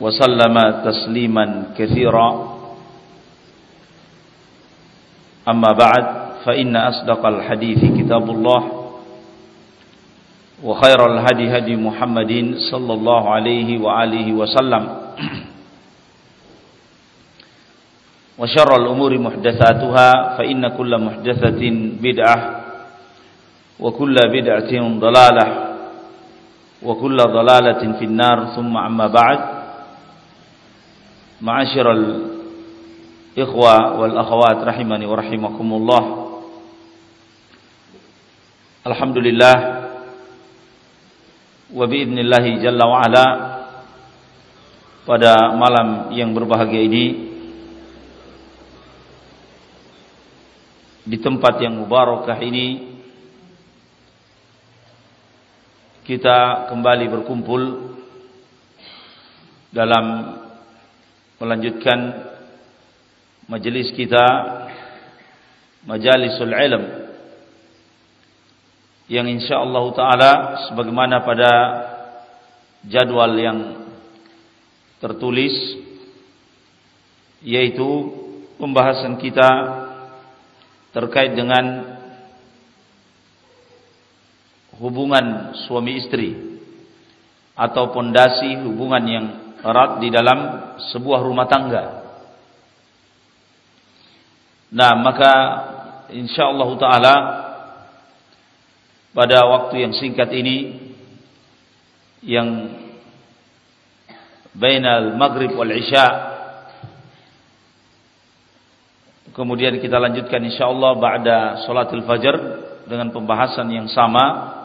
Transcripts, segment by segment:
وسلم تسليما كثيرا. أما بعد فإن أصدق الحديث كتاب الله وخير الهدي هدي محمد صلى الله عليه وآله وسلم وشر الأمور محدثاتها فإن كل محدثة بدعة وكل بدعة ضلالة وكل ضلالة في النار ثم أما بعد Ma'asyiral ikhwa wal akhwat rahimani wa rahimakumullah. Alhamdulillah wa biidznillah jalla wa ala pada malam yang berbahagia ini di tempat yang mubarakah ini kita kembali berkumpul dalam melanjutkan majelis kita majalisul ilm yang insyaallah taala sebagaimana pada jadwal yang tertulis yaitu pembahasan kita terkait dengan hubungan suami istri atau pondasi hubungan yang erat di dalam sebuah rumah tangga. Nah, maka insyaallah taala pada waktu yang singkat ini yang bainal maghrib wal isya kemudian kita lanjutkan insyaallah ba'da salatul fajar dengan pembahasan yang sama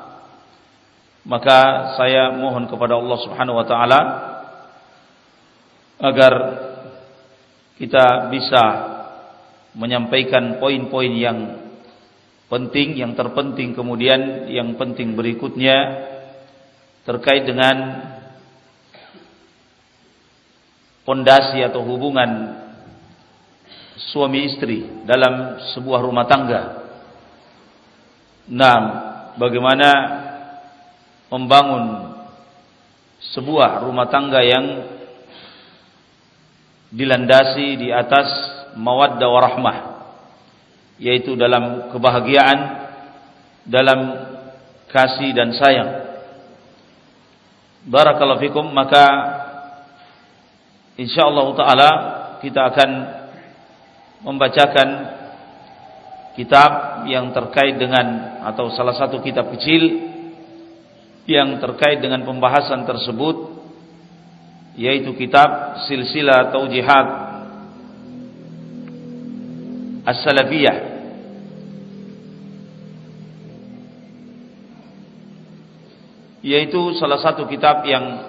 maka saya mohon kepada Allah Subhanahu wa taala agar kita bisa menyampaikan poin-poin yang penting, yang terpenting kemudian yang penting berikutnya terkait dengan pondasi atau hubungan suami istri dalam sebuah rumah tangga. Nah, bagaimana membangun sebuah rumah tangga yang dilandasi di atas mawaddah warahmah yaitu dalam kebahagiaan dalam kasih dan sayang. Barakallahu fikum maka insyaallah taala kita akan membacakan kitab yang terkait dengan atau salah satu kitab kecil yang terkait dengan pembahasan tersebut yaitu kitab Silsilah Taujihat As-Salafiyah. Yaitu salah satu kitab yang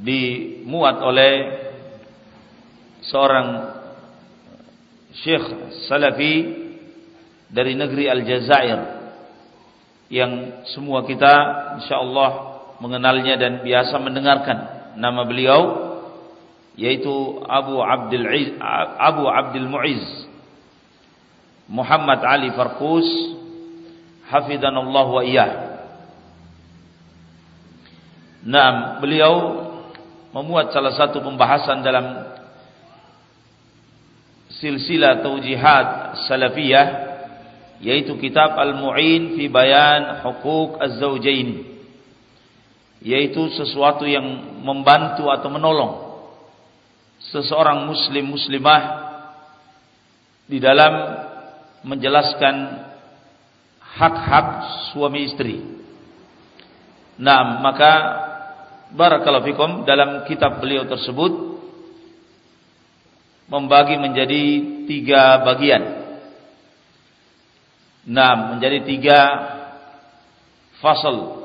dimuat oleh seorang Syekh Salafi dari negeri Aljazair yang semua kita insyaallah mengenalnya dan biasa mendengarkan nama beliau yaitu Abu Abdul Abu Abdul Muiz Muhammad Ali Farkus hafizanallah wa iyyah. Nah, beliau memuat salah satu pembahasan dalam silsilah taujihat salafiyah yaitu kitab Al-Mu'in fi Bayan Hukuk Az-Zawjain yaitu sesuatu yang membantu atau menolong seseorang muslim muslimah di dalam menjelaskan hak-hak suami istri. Nah, maka barakallahu fikum dalam kitab beliau tersebut membagi menjadi tiga bagian. Nah, menjadi tiga fasal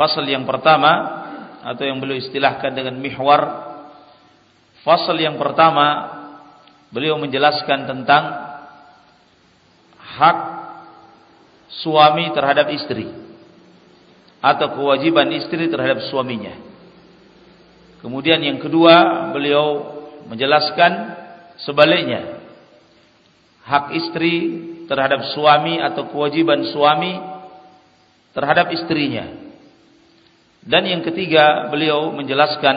Fasal yang pertama atau yang beliau istilahkan dengan mihwar Fasal yang pertama beliau menjelaskan tentang hak suami terhadap istri atau kewajiban istri terhadap suaminya. Kemudian yang kedua beliau menjelaskan sebaliknya hak istri terhadap suami atau kewajiban suami terhadap istrinya. Dan yang ketiga beliau menjelaskan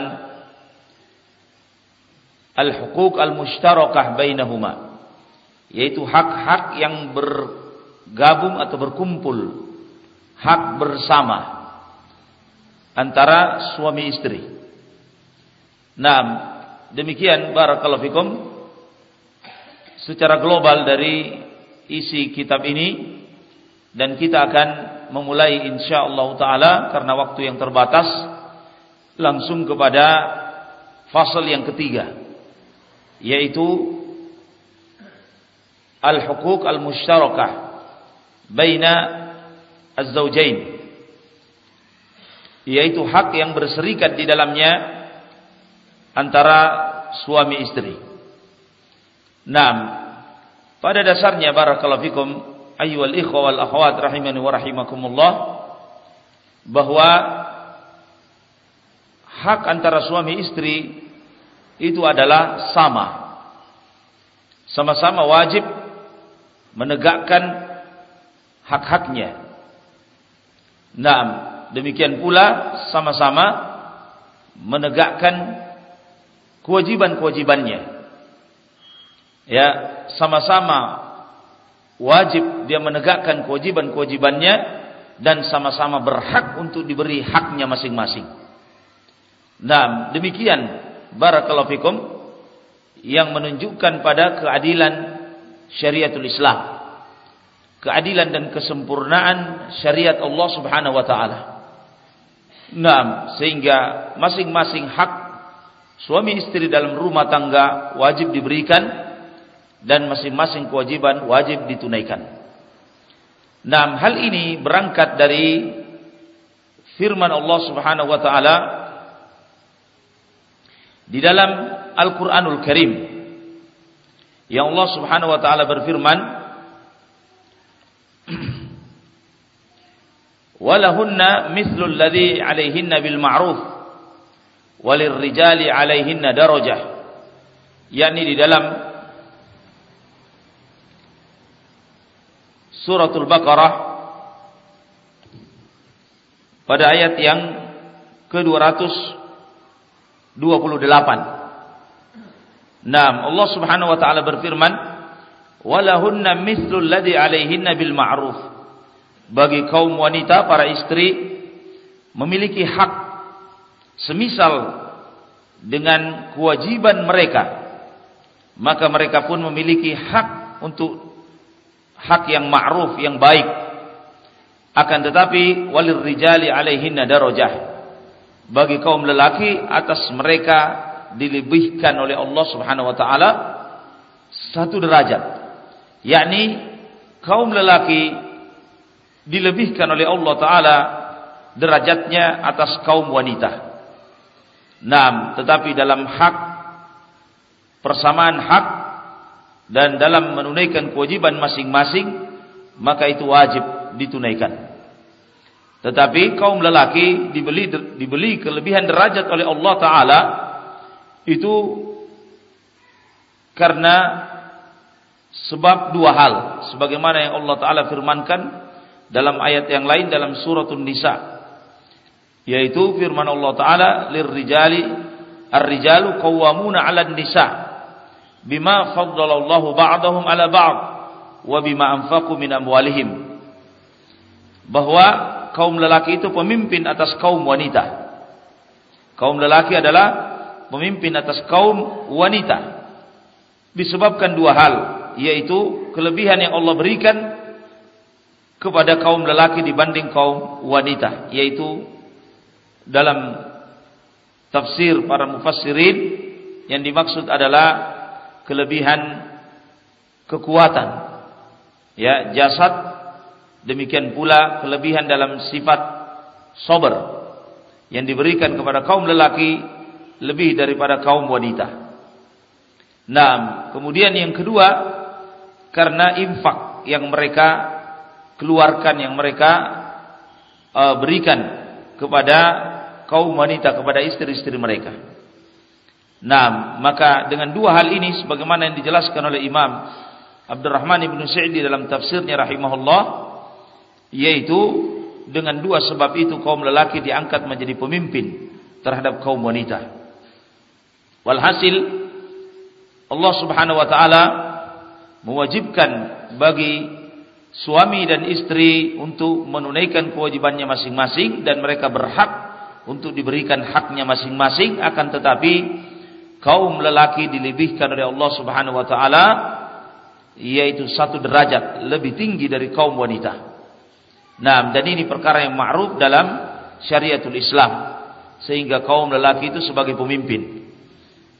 al-huquq al-mushtarakah bainahuma yaitu hak-hak yang bergabung atau berkumpul hak bersama antara suami istri. Nah, demikian barakallahu fikum secara global dari isi kitab ini dan kita akan memulai insyaallah taala karena waktu yang terbatas langsung kepada fasal yang ketiga yaitu al-huquq al-mushtarakah baina az-zawjain yaitu hak yang berserikat di dalamnya antara suami istri. Naam. Pada dasarnya barakallahu fikum ayyuhal ikhwa wal akhwat rahimani wa rahimakumullah bahwa hak antara suami istri itu adalah sama. Sama-sama wajib menegakkan hak-haknya. Naam, demikian pula sama-sama menegakkan kewajiban-kewajibannya. Ya, sama-sama wajib dia menegakkan kewajiban-kewajibannya dan sama-sama berhak untuk diberi haknya masing-masing. Nah, demikian barakallahu fikum yang menunjukkan pada keadilan syariatul Islam. Keadilan dan kesempurnaan syariat Allah Subhanahu wa taala. Nah, sehingga masing-masing hak suami istri dalam rumah tangga wajib diberikan dan masing-masing kewajiban wajib ditunaikan. Nah, hal ini berangkat dari firman Allah Subhanahu wa taala di dalam Al-Qur'anul Karim yang Allah Subhanahu wa taala berfirman walahunna mithlu alladhi 'alayhinna bil ma'ruf walirrijali 'alayhinna darajah yakni di dalam suratul Baqarah pada ayat yang ke-200 28. Naam, Allah Subhanahu wa taala berfirman, "Walahunna mithlul ladzi 'alaihinna bil ma'ruf." Bagi kaum wanita para istri memiliki hak semisal dengan kewajiban mereka. Maka mereka pun memiliki hak untuk hak yang ma'ruf, yang baik. Akan tetapi walir rijali 'alaihinna darajah bagi kaum lelaki atas mereka dilebihkan oleh Allah Subhanahu wa taala satu derajat yakni kaum lelaki dilebihkan oleh Allah taala derajatnya atas kaum wanita. Naam, tetapi dalam hak persamaan hak dan dalam menunaikan kewajiban masing-masing maka itu wajib ditunaikan. Tetapi kaum lelaki dibeli dibeli kelebihan derajat oleh Allah taala itu karena sebab dua hal. Sebagaimana yang Allah taala firmankan dalam ayat yang lain dalam suratul nisa. Yaitu firman Allah taala lirrijali ar-rijalu qawwamuna 'alan nisa bima faddalallahu ba'dahum 'ala ba'd wa bima anfaqu min amwalihim bahwa kaum lelaki itu pemimpin atas kaum wanita. Kaum lelaki adalah pemimpin atas kaum wanita. Disebabkan dua hal, yaitu kelebihan yang Allah berikan kepada kaum lelaki dibanding kaum wanita, yaitu dalam tafsir para mufassirin yang dimaksud adalah kelebihan kekuatan ya jasad Demikian pula kelebihan dalam sifat sober yang diberikan kepada kaum lelaki lebih daripada kaum wanita. Nah, kemudian yang kedua karena infak yang mereka keluarkan yang mereka uh, berikan kepada kaum wanita kepada istri-istri mereka. Nah, maka dengan dua hal ini sebagaimana yang dijelaskan oleh Imam Abdurrahman ibnu Sa'di dalam tafsirnya rahimahullah yaitu dengan dua sebab itu kaum lelaki diangkat menjadi pemimpin terhadap kaum wanita. Walhasil Allah Subhanahu wa taala mewajibkan bagi suami dan istri untuk menunaikan kewajibannya masing-masing dan mereka berhak untuk diberikan haknya masing-masing akan tetapi kaum lelaki dilebihkan oleh Allah Subhanahu wa taala yaitu satu derajat lebih tinggi dari kaum wanita. Nah, dan ini perkara yang ma'ruf dalam syariatul Islam sehingga kaum lelaki itu sebagai pemimpin.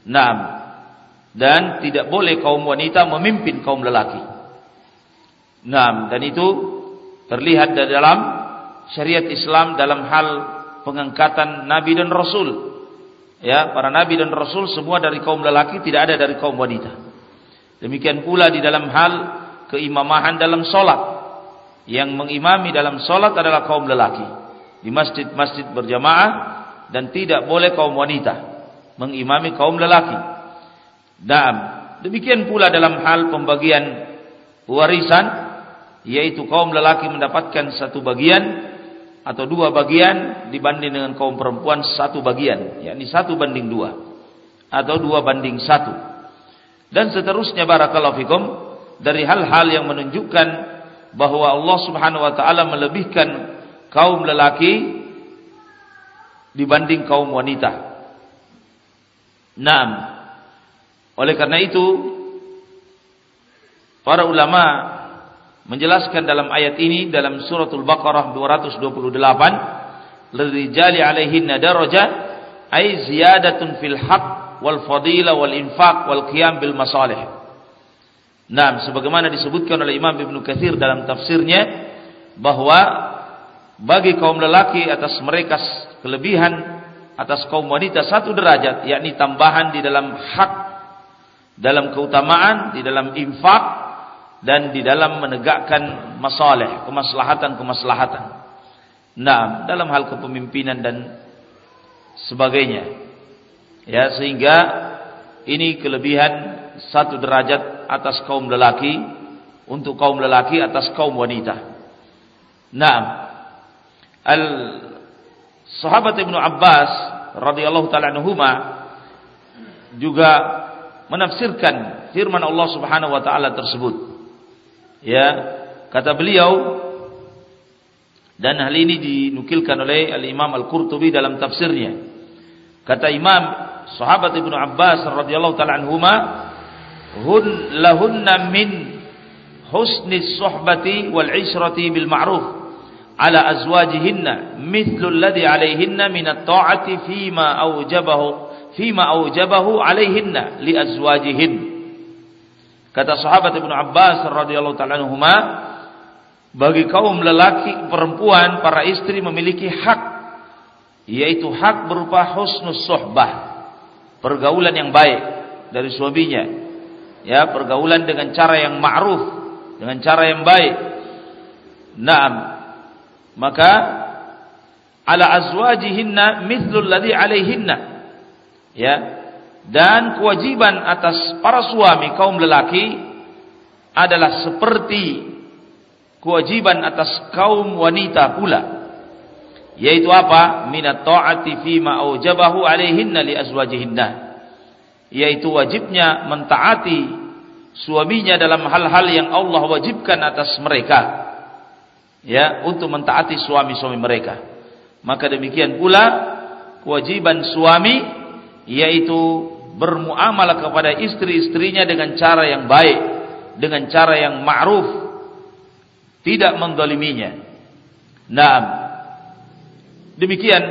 Nah, dan tidak boleh kaum wanita memimpin kaum lelaki. Nah, dan itu terlihat dari dalam syariat Islam dalam hal pengangkatan nabi dan rasul. Ya, para nabi dan rasul semua dari kaum lelaki, tidak ada dari kaum wanita. Demikian pula di dalam hal keimamahan dalam solat. Yang mengimami dalam solat adalah kaum lelaki. Di masjid-masjid berjamaah dan tidak boleh kaum wanita mengimami kaum lelaki. Dan demikian pula dalam hal pembagian warisan yaitu kaum lelaki mendapatkan satu bagian atau dua bagian dibanding dengan kaum perempuan satu bagian, yakni satu banding dua atau dua banding satu. Dan seterusnya barakallahu fikum dari hal-hal yang menunjukkan bahwa Allah Subhanahu wa taala melebihkan kaum lelaki dibanding kaum wanita. Naam. Oleh karena itu para ulama menjelaskan dalam ayat ini dalam suratul Baqarah 228 lirijali alaihinna darajah ay ziyadatun fil haqq wal fadila wal infaq wal qiyam bil masalih. Nah, sebagaimana disebutkan oleh Imam Ibnu Katsir dalam tafsirnya bahwa bagi kaum lelaki atas mereka kelebihan atas kaum wanita satu derajat yakni tambahan di dalam hak dalam keutamaan di dalam infak dan di dalam menegakkan masalah, kemaslahatan-kemaslahatan. Nah, dalam hal kepemimpinan dan sebagainya. Ya, sehingga ini kelebihan satu derajat atas kaum lelaki untuk kaum lelaki atas kaum wanita. Nah, al sahabat Ibnu Abbas radhiyallahu taala anhuma juga menafsirkan firman Allah Subhanahu wa taala tersebut. Ya, kata beliau dan hal ini dinukilkan oleh Al-Imam Al-Qurtubi dalam tafsirnya. Kata Imam sahabat Ibnu Abbas radhiyallahu taala anhuma, "Hun lahunna min husni suhbati wal ishrati bil ma'ruf." ala azwajihinna mithlu alladhi alaihinna min at-ta'ati fima awjabahu fima awjabahu alaihinna li azwajihinna Kata sahabat Ibnu Abbas radhiyallahu taala anhuma, bagi kaum lelaki, perempuan, para istri memiliki hak yaitu hak berupa husnus suhbah, pergaulan yang baik dari suaminya. Ya, pergaulan dengan cara yang ma'ruf, dengan cara yang baik. Naam. Maka ala azwajihinna mithlul ladzi alaihinna. Ya, dan kewajiban atas para suami kaum lelaki adalah seperti kewajiban atas kaum wanita pula. Yaitu apa? Minat taati fi ma aujabahu alaihinna li azwajihinna. Yaitu wajibnya mentaati suaminya dalam hal-hal yang Allah wajibkan atas mereka. Ya untuk mentaati suami-suami mereka. Maka demikian pula kewajiban suami yaitu bermuamalah kepada istri-istrinya dengan cara yang baik, dengan cara yang ma'ruf, tidak mendoliminya. Nah, demikian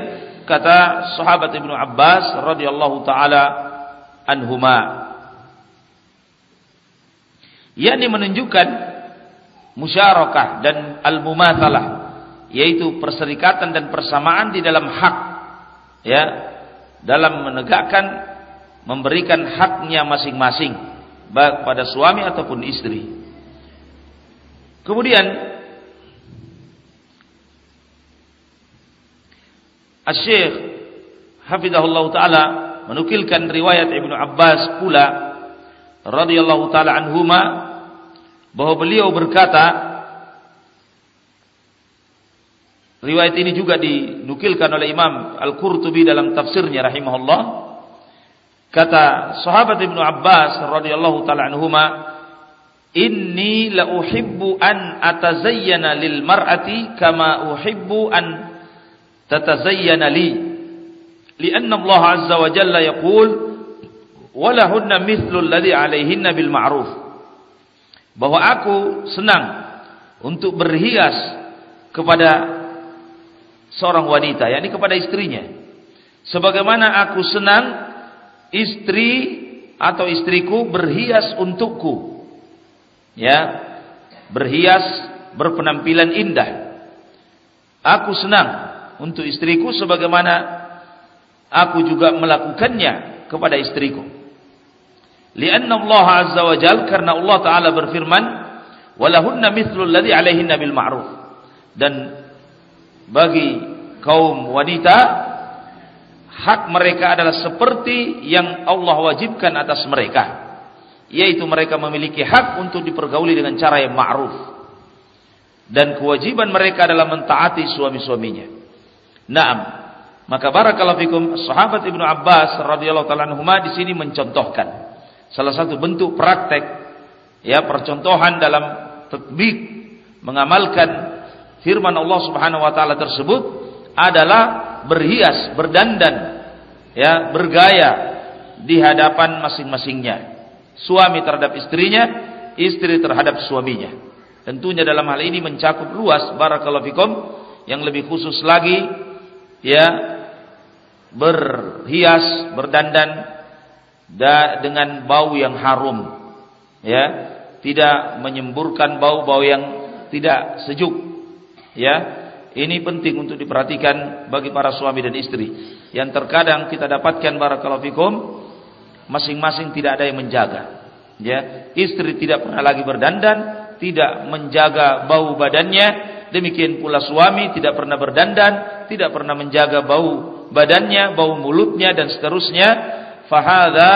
kata sahabat Ibnu Abbas radhiyallahu taala anhuma. yakni menunjukkan musyarakah dan al-mumatsalah yaitu perserikatan dan persamaan di dalam hak ya dalam menegakkan memberikan haknya masing-masing baik pada suami ataupun istri. Kemudian Asy-Syaikh Hafizahullah taala menukilkan riwayat Ibnu Abbas pula radhiyallahu taala anhuma bahwa beliau berkata Riwayat ini juga dinukilkan oleh Imam Al-Qurtubi dalam tafsirnya rahimahullah. Kata sahabat Ibnu Abbas radhiyallahu taala anhuma, "Inni la uhibbu an atazayyana lil mar'ati kama uhibbu an tatazayyana li." Azza wa jalla yaqul, "Walahunna mithlu alladhi 'alayhinna bil ma'ruf." Bahwa aku senang untuk berhias kepada seorang wanita, yakni kepada istrinya. Sebagaimana aku senang istri atau istriku berhias untukku. Ya, berhias berpenampilan indah. Aku senang untuk istriku sebagaimana aku juga melakukannya kepada istriku. Lianna Allah Azza wa Jal karena Allah Ta'ala berfirman, "Walahunna mithlu alladhi 'alaihinna bil ma'ruf." Dan bagi kaum wanita hak mereka adalah seperti yang Allah wajibkan atas mereka yaitu mereka memiliki hak untuk dipergauli dengan cara yang ma'ruf dan kewajiban mereka adalah mentaati suami-suaminya. Naam. Maka barakallahu fikum sahabat Ibnu Abbas radhiyallahu taala anhuma di sini mencontohkan salah satu bentuk praktek ya percontohan dalam tatbik mengamalkan firman Allah Subhanahu wa taala tersebut adalah berhias, berdandan, ya, bergaya di hadapan masing-masingnya. Suami terhadap istrinya, istri terhadap suaminya. Tentunya dalam hal ini mencakup luas barakallahu fikum yang lebih khusus lagi ya berhias, berdandan da, dengan bau yang harum. Ya, tidak menyemburkan bau-bau yang tidak sejuk Ya, ini penting untuk diperhatikan bagi para suami dan istri. Yang terkadang kita dapatkan barakallahu fikum masing-masing tidak ada yang menjaga. Ya, istri tidak pernah lagi berdandan, tidak menjaga bau badannya. Demikian pula suami tidak pernah berdandan, tidak pernah menjaga bau badannya, bau mulutnya dan seterusnya. Fahada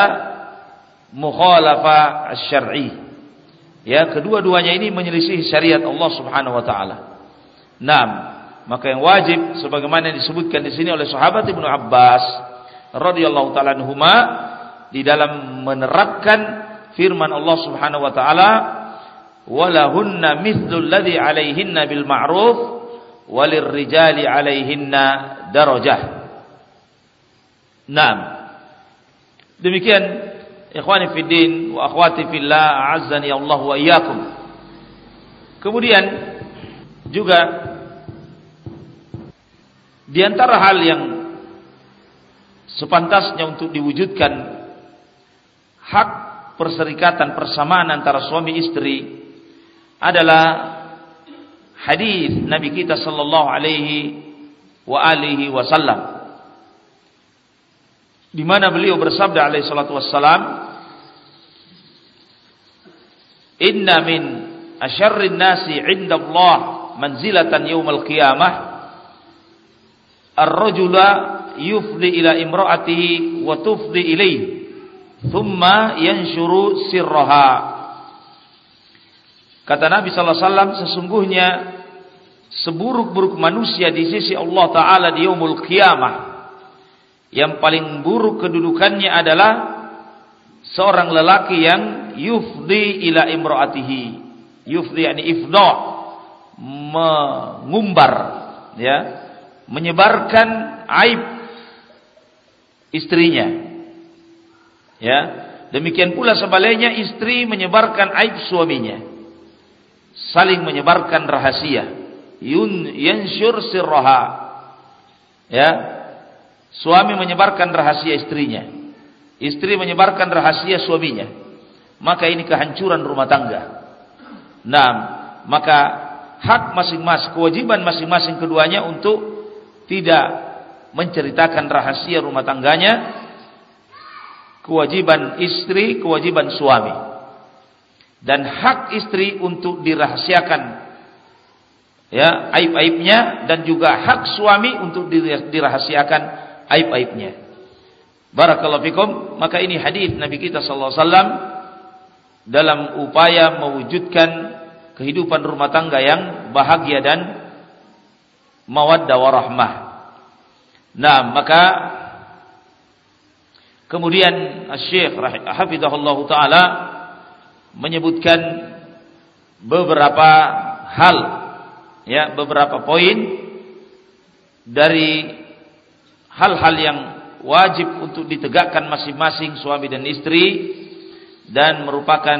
mukhalafa syar'i. Ya, kedua-duanya ini menyelisih syariat Allah Subhanahu wa taala. Naam, maka yang wajib sebagaimana yang disebutkan di sini oleh sahabat Ibnu Abbas radhiyallahu taala anhuma di dalam menerapkan firman Allah Subhanahu wa taala walahunna mithlul ladzi 'alaihinna bil ma'ruf walirrijali 'alaihinna darajah. Naam. Demikian ikhwani fid din wa akhwati fillah a'azzani Allah wa iyyakum. Kemudian juga di antara hal yang sepantasnya untuk diwujudkan hak perserikatan persamaan antara suami istri adalah hadis Nabi kita sallallahu alaihi wa alihi wasallam di mana beliau bersabda alaihi salatu wassalam inna min asyarrin nasi 'inda Allah manzilatan yaumal qiyamah ar-rajula yufdi ila imra'atihi wa tufdi ilaihi thumma yanshuru sirraha. Kata Nabi sallallahu alaihi wasallam sesungguhnya seburuk-buruk manusia di sisi Allah taala di yaumul qiyamah yang paling buruk kedudukannya adalah seorang lelaki yang yufdi ila imraatihi. Yufdi yakni ifdha mengumbar ya menyebarkan aib istrinya. Ya, demikian pula sebaliknya istri menyebarkan aib suaminya. Saling menyebarkan rahasia. Yun yansyur sirraha. Ya. Suami menyebarkan rahasia istrinya. Istri menyebarkan rahasia suaminya. Maka ini kehancuran rumah tangga. Nah, maka hak masing-masing, kewajiban masing-masing keduanya untuk tidak menceritakan rahasia rumah tangganya kewajiban istri, kewajiban suami. Dan hak istri untuk dirahasiakan ya aib-aibnya dan juga hak suami untuk dirahasiakan aib-aibnya. Barakallahu fikum, maka ini hadis Nabi kita sallallahu alaihi wasallam dalam upaya mewujudkan kehidupan rumah tangga yang bahagia dan mawaddah warahmah. Nah, maka Kemudian Syekh Hafizahullah Ta'ala menyebutkan beberapa hal ya beberapa poin dari hal-hal yang wajib untuk ditegakkan masing-masing suami dan istri dan merupakan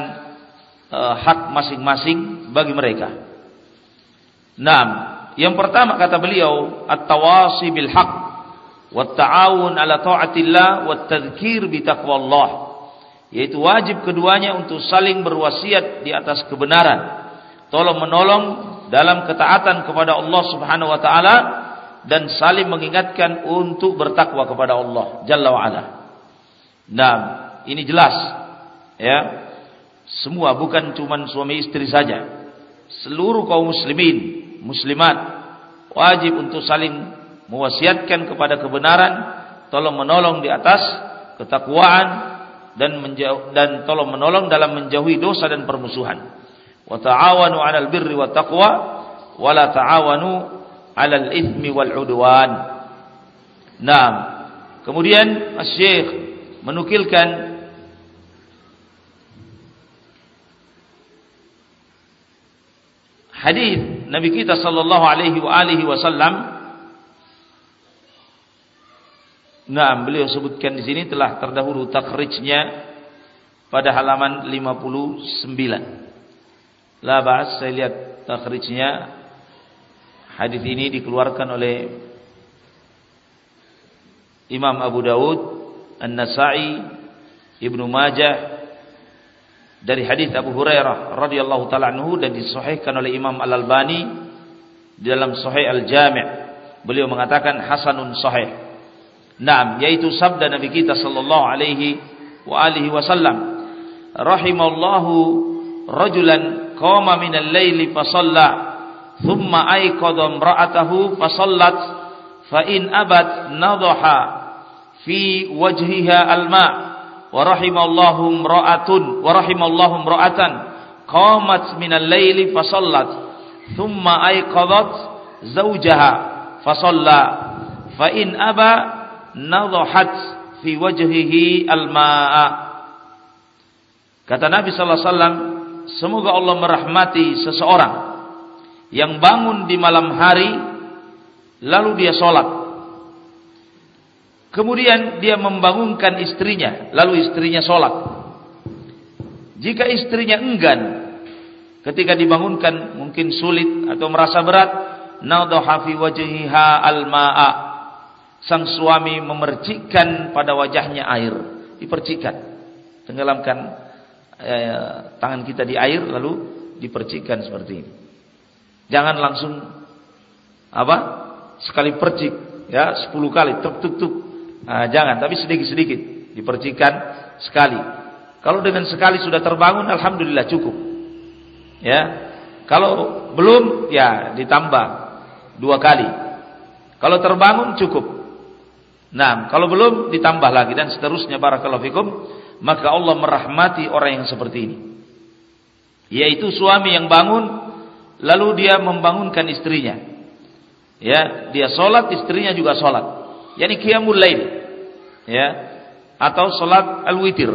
uh, hak masing-masing bagi mereka. Nah, yang pertama kata beliau at-tawasi bil haqq wat-ta'awun 'ala ta'atillah wat-tadhkir bi taqwallah yaitu wajib keduanya untuk saling berwasiat di atas kebenaran tolong menolong dalam ketaatan kepada Allah Subhanahu wa taala dan saling mengingatkan untuk bertakwa kepada Allah Jalla wa ala. Nah, ini jelas ya. Semua bukan cuma suami istri saja. Seluruh kaum muslimin, muslimat wajib untuk saling mewasiatkan kepada kebenaran, tolong menolong di atas ketakwaan dan menjauh, dan tolong menolong dalam menjauhi dosa dan permusuhan. Wa ta'awanu 'alal birri wat taqwa wa la ta'awanu 'alal itsmi wal 'udwan. Naam. Kemudian Syekh menukilkan hadis Nabi kita sallallahu alaihi wa alihi wasallam Nah, beliau sebutkan di sini telah terdahulu takrijnya pada halaman 59. La ba'as saya lihat takrijnya hadis ini dikeluarkan oleh Imam Abu Dawud, An-Nasa'i, Ibnu Majah dari hadis Abu Hurairah radhiyallahu taala anhu dan disahihkan oleh Imam Al-Albani dalam Sahih Al-Jami'. Beliau mengatakan hasanun sahih. Naam, yaitu sabda Nabi kita sallallahu alaihi wa alihi wasallam. Rahimallahu rajulan qama min al-laili fa shalla thumma ayqadha imra'atahu fa shallat fa in abat nadaha fi wajhiha al-ma' wa rahimallahu imra'atun wa rahimallahu imra'atan qamat min al-laili fa shallat thumma ayqadhat zawjaha fa shalla fa in aba nadhahat fi wajhihi al-ma'a. Kata Nabi sallallahu alaihi wasallam, semoga Allah merahmati seseorang yang bangun di malam hari lalu dia sholat. Kemudian dia membangunkan istrinya, lalu istrinya sholat. Jika istrinya enggan ketika dibangunkan mungkin sulit atau merasa berat, nadhaha fi wajhiha al-ma'a sang suami memercikkan pada wajahnya air, dipercikkan. Tenggelamkan eh, tangan kita di air lalu dipercikkan seperti ini. Jangan langsung apa? Sekali percik ya, sepuluh kali tuk tuk tuk. Nah, jangan, tapi sedikit-sedikit dipercikkan sekali. Kalau dengan sekali sudah terbangun alhamdulillah cukup. Ya. Kalau belum ya ditambah dua kali. Kalau terbangun cukup. Nah, kalau belum ditambah lagi dan seterusnya barakallahu fikum, maka Allah merahmati orang yang seperti ini. Yaitu suami yang bangun lalu dia membangunkan istrinya. Ya, dia salat, istrinya juga salat. Yani qiyamul lail. Ya, atau salat al-witir.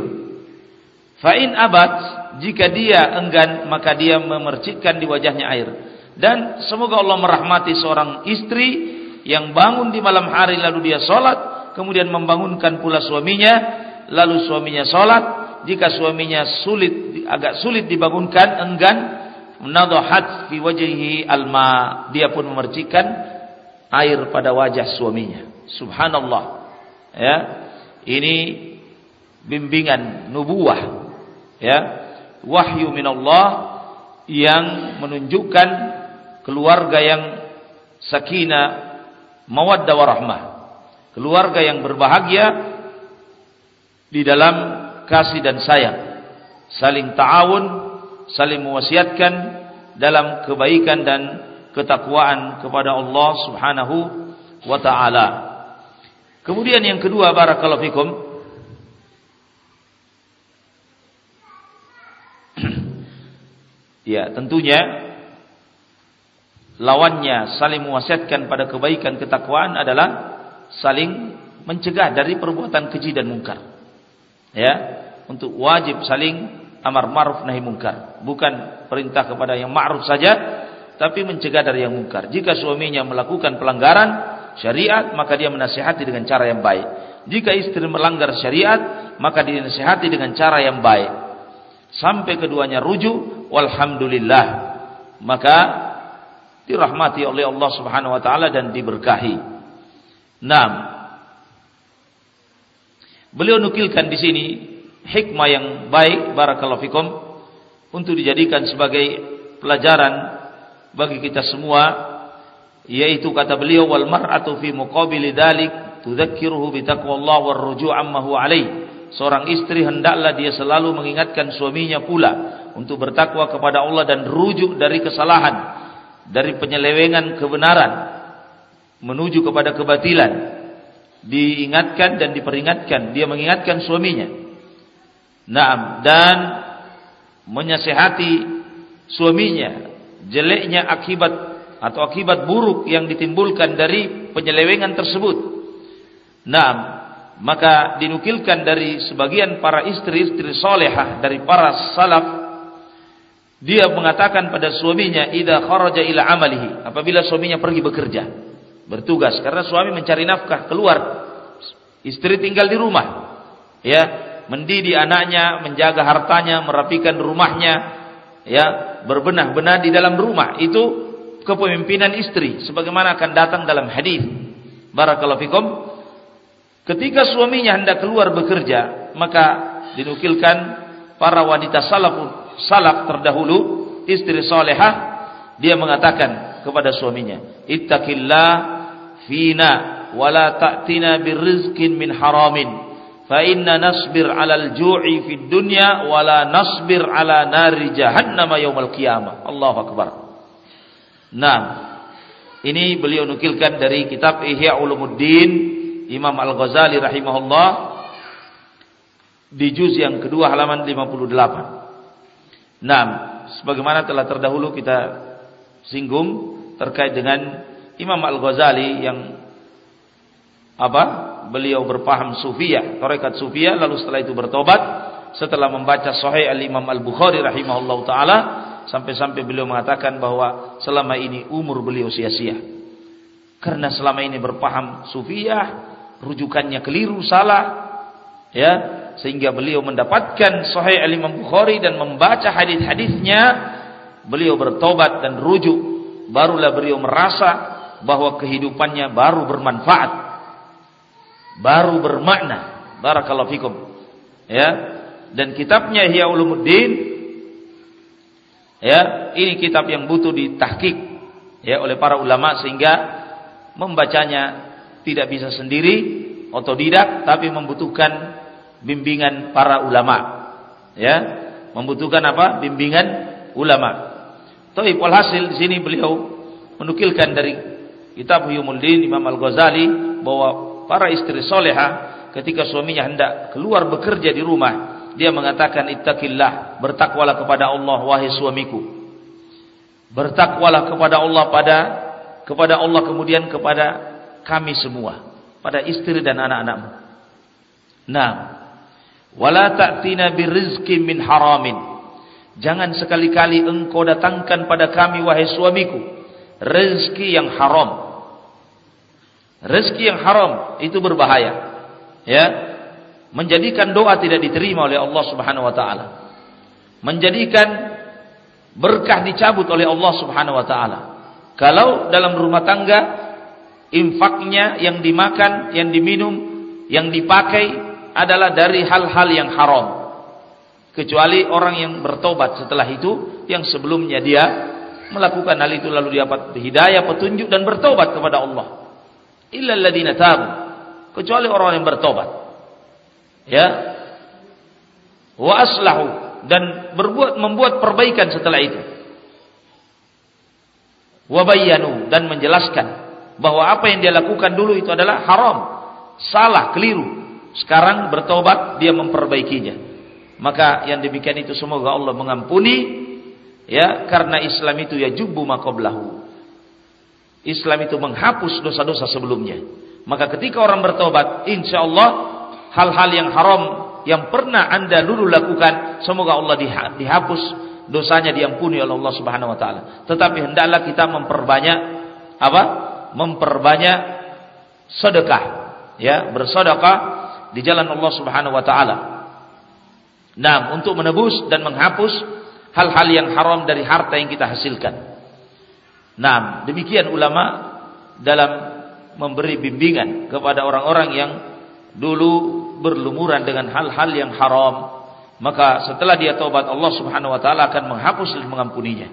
Fa in abat, jika dia enggan maka dia memercikkan di wajahnya air. Dan semoga Allah merahmati seorang istri yang bangun di malam hari lalu dia sholat, kemudian membangunkan pula suaminya, lalu suaminya sholat, jika suaminya sulit agak sulit dibangunkan, enggan, nadhahat fi wajhihi alma, dia pun memercikan air pada wajah suaminya. Subhanallah. Ya. Ini bimbingan nubuah. Ya. Wahyu minallah yang menunjukkan keluarga yang sakinah mawaddah warahmah. Keluarga yang berbahagia di dalam kasih dan sayang, saling ta'awun, saling mewasiatkan dalam kebaikan dan ketakwaan kepada Allah Subhanahu wa taala. Kemudian yang kedua barakallahu fikum Ya, tentunya lawannya saling mewasiatkan pada kebaikan ketakwaan adalah saling mencegah dari perbuatan keji dan mungkar. Ya, untuk wajib saling amar ma'ruf nahi mungkar, bukan perintah kepada yang ma'ruf saja, tapi mencegah dari yang mungkar. Jika suaminya melakukan pelanggaran syariat, maka dia menasihati dengan cara yang baik. Jika istri melanggar syariat, maka dinasihati dengan cara yang baik. Sampai keduanya rujuk walhamdulillah maka dirahmati oleh Allah Subhanahu wa taala dan diberkahi. Naam. Beliau nukilkan di sini hikmah yang baik barakallahu fikum untuk dijadikan sebagai pelajaran bagi kita semua yaitu kata beliau wal mar'atu fi muqabili dzalik tudzakkiruhu bi taqwallah war ruju' amma huwa alaih seorang istri hendaklah dia selalu mengingatkan suaminya pula untuk bertakwa kepada Allah dan rujuk dari kesalahan, dari penyelewengan kebenaran menuju kepada kebatilan. Diingatkan dan diperingatkan, dia mengingatkan suaminya. Naam dan menyesehati suaminya jeleknya akibat atau akibat buruk yang ditimbulkan dari penyelewengan tersebut. Naam, maka dinukilkan dari sebagian para istri-istri solehah dari para salaf dia mengatakan pada suaminya, "Idza kharaja ila amalihi." Apabila suaminya pergi bekerja, bertugas karena suami mencari nafkah keluar, istri tinggal di rumah. Ya, mendidik anaknya, menjaga hartanya, merapikan rumahnya, ya, berbenah-benah di dalam rumah. Itu kepemimpinan istri sebagaimana akan datang dalam hadis. Barakallahu fikum. Ketika suaminya hendak keluar bekerja, maka dinukilkan para wanita salafun salaf terdahulu istri salehah dia mengatakan kepada suaminya ittaqillah fina wala ta'tina birrizqin min haramin fa inna nasbir 'alal ju'i fid dunya wala nasbir 'ala nari jahannam yaumil qiyamah Allahu akbar Nah ini beliau nukilkan dari kitab Ihya Ulumuddin Imam Al-Ghazali rahimahullah di juz yang kedua halaman 58 Nah, sebagaimana telah terdahulu kita singgung terkait dengan Imam Al-Ghazali yang apa? Beliau berpaham sufiyah, tarekat sufiyah lalu setelah itu bertobat setelah membaca sahih Al-Imam Al-Bukhari rahimahullah taala sampai-sampai beliau mengatakan bahwa selama ini umur beliau sia-sia. Karena selama ini berpaham sufiyah, rujukannya keliru, salah. Ya, sehingga beliau mendapatkan Sahih Al-Imam Bukhari dan membaca hadis-hadisnya beliau bertobat dan rujuk barulah beliau merasa bahwa kehidupannya baru bermanfaat baru bermakna barakallahu fikum ya dan kitabnya Ihya Ulumuddin ya ini kitab yang butuh ditahqiq ya oleh para ulama sehingga membacanya tidak bisa sendiri otodidak tapi membutuhkan bimbingan para ulama. Ya, membutuhkan apa? Bimbingan ulama. Tapi walhasil di sini beliau menukilkan dari kitab Huyumuddin Imam Al-Ghazali bahwa para istri soleha ketika suaminya hendak keluar bekerja di rumah, dia mengatakan ittaqillah, bertakwalah kepada Allah wahai suamiku. Bertakwalah kepada Allah pada kepada Allah kemudian kepada kami semua, pada istri dan anak-anakmu. Nah, Wala ta'tina birizqin min haramin. Jangan sekali-kali engkau datangkan pada kami wahai suamiku rezeki yang haram. Rezeki yang haram itu berbahaya. Ya. Menjadikan doa tidak diterima oleh Allah Subhanahu wa taala. Menjadikan berkah dicabut oleh Allah Subhanahu wa taala. Kalau dalam rumah tangga infaknya yang dimakan, yang diminum, yang dipakai adalah dari hal-hal yang haram. Kecuali orang yang bertobat setelah itu yang sebelumnya dia melakukan hal itu lalu dia dapat hidayah, petunjuk dan bertobat kepada Allah. Illa alladziina tabu. Kecuali orang yang bertobat. Ya, wa aslahu dan berbuat membuat perbaikan setelah itu. Wa bayyanu dan menjelaskan bahwa apa yang dia lakukan dulu itu adalah haram, salah, keliru. Sekarang bertobat dia memperbaikinya. Maka yang demikian itu semoga Allah mengampuni ya karena Islam itu ya jubu makoblahu. Islam itu menghapus dosa-dosa sebelumnya. Maka ketika orang bertobat, insya Allah hal-hal yang haram yang pernah anda dulu lakukan, semoga Allah dihapus dosanya diampuni oleh Allah Subhanahu Wa Taala. Tetapi hendaklah kita memperbanyak apa? Memperbanyak sedekah, ya bersedekah di jalan Allah Subhanahu Wa Taala. Nah, untuk menebus dan menghapus hal-hal yang haram dari harta yang kita hasilkan. Nah, demikian ulama dalam memberi bimbingan kepada orang-orang yang dulu berlumuran dengan hal-hal yang haram. Maka setelah dia taubat Allah Subhanahu wa taala akan menghapus dan mengampuninya.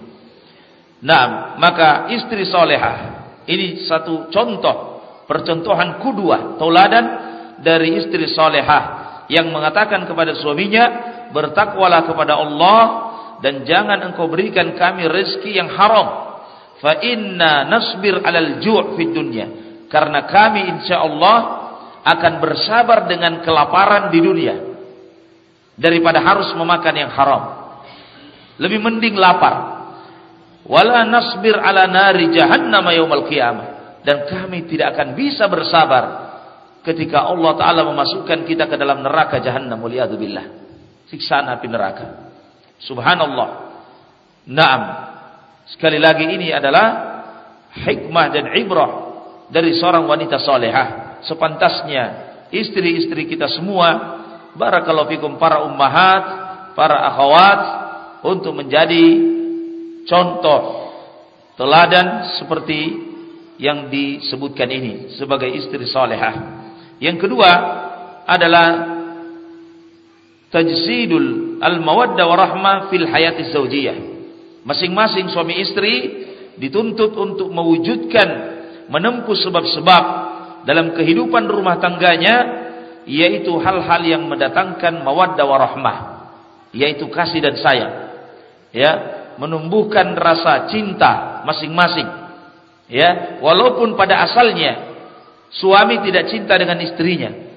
Nah, maka istri solehah ini satu contoh percontohan kedua tauladan dari istri solehah yang mengatakan kepada suaminya bertakwalah kepada Allah dan jangan engkau berikan kami rezeki yang haram. Fa inna nasbir 'alal ju' fid dunya. Karena kami insyaallah akan bersabar dengan kelaparan di dunia daripada harus memakan yang haram. Lebih mending lapar. Wala nasbir 'ala nari jahannam yaumal qiyamah. Dan kami tidak akan bisa bersabar ketika Allah taala memasukkan kita ke dalam neraka jahannam waliyadzubillah. Siksaan api neraka. Subhanallah. Naam. Sekali lagi ini adalah hikmah dan ibrah dari seorang wanita salehah. Sepantasnya istri-istri kita semua barakallahu fikum para ummahat, para akhwat untuk menjadi contoh teladan seperti yang disebutkan ini sebagai istri salehah. Yang kedua adalah tajsidul al-mawaddah warahmah fil hayati zaujiyah. Masing-masing suami istri dituntut untuk mewujudkan menempuh sebab-sebab dalam kehidupan rumah tangganya yaitu hal-hal yang mendatangkan mawaddah warahmah yaitu kasih dan sayang. Ya, menumbuhkan rasa cinta masing-masing. Ya, walaupun pada asalnya suami tidak cinta dengan istrinya,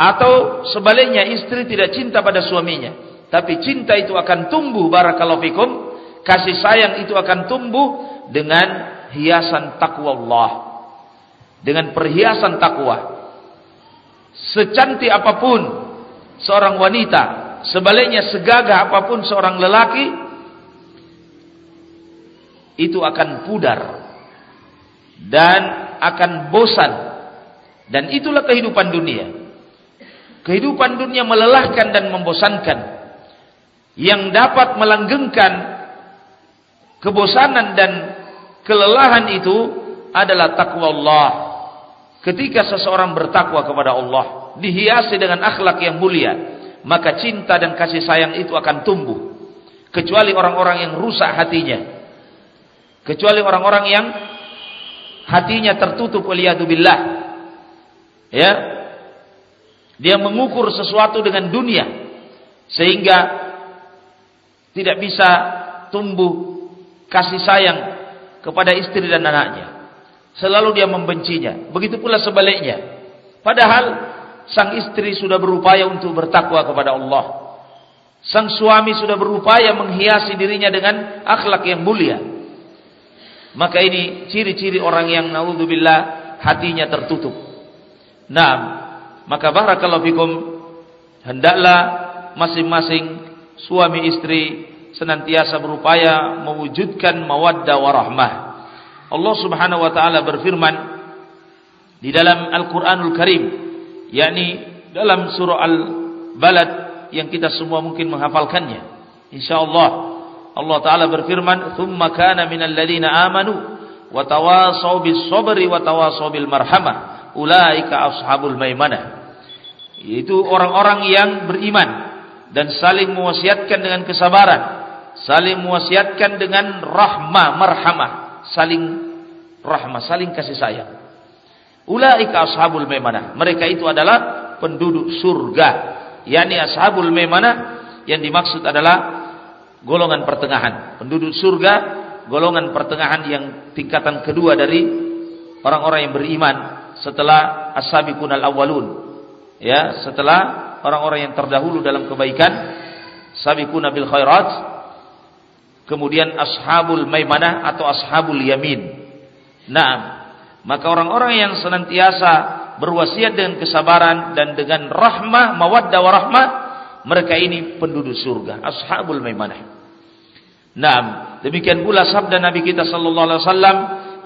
atau sebaliknya istri tidak cinta pada suaminya. Tapi cinta itu akan tumbuh barakallahu fikum. Kasih sayang itu akan tumbuh dengan hiasan takwa Allah. Dengan perhiasan takwa. Secantik apa pun seorang wanita. Sebaliknya segagah apa pun seorang lelaki. Itu akan pudar. Dan akan bosan. Dan itulah kehidupan dunia. Kehidupan dunia melelahkan dan membosankan. Yang dapat melanggengkan kebosanan dan kelelahan itu adalah takwa Allah. Ketika seseorang bertakwa kepada Allah, dihiasi dengan akhlak yang mulia, maka cinta dan kasih sayang itu akan tumbuh. Kecuali orang-orang yang rusak hatinya. Kecuali orang-orang yang hatinya tertutup oleh billah. Ya, dia mengukur sesuatu dengan dunia sehingga tidak bisa tumbuh kasih sayang kepada istri dan anaknya. Selalu dia membencinya. Begitu pula sebaliknya. Padahal sang istri sudah berupaya untuk bertakwa kepada Allah. Sang suami sudah berupaya menghiasi dirinya dengan akhlak yang mulia. Maka ini ciri-ciri orang yang naudzubillah hatinya tertutup. Nah, maka barakallahu fikum hendaklah masing-masing suami istri senantiasa berupaya mewujudkan mawaddah warahmah. Allah Subhanahu wa taala berfirman di dalam Al-Qur'anul Karim yakni dalam surah Al-Balad yang kita semua mungkin menghafalkannya. Insyaallah Allah taala berfirman, "Tsumma kana minal ladzina amanu wa tawasaw bis sabri wa tawasaw bil marhamah. Ulaika ashabul maimanah." Yaitu orang-orang yang beriman dan saling mewasiatkan dengan kesabaran, saling mewasiatkan dengan rahmah, marhamah, saling rahmah, saling kasih sayang. Ulaika ashabul maimanah. Mereka itu adalah penduduk surga yakni ashabul maimanah yang dimaksud adalah golongan pertengahan, penduduk surga, golongan pertengahan yang tingkatan kedua dari orang-orang yang beriman setelah as-sabiqun al-awwalun. Ya, setelah orang-orang yang terdahulu dalam kebaikan, sabiquna bil khairat, kemudian ashabul maimanah atau ashabul yamin. Nah, maka orang-orang yang senantiasa berwasiat dengan kesabaran dan dengan rahmah, mawaddah warahmah, mereka ini penduduk surga, ashabul maimanah. Naam, demikian pula sabda Nabi kita sallallahu alaihi wasallam,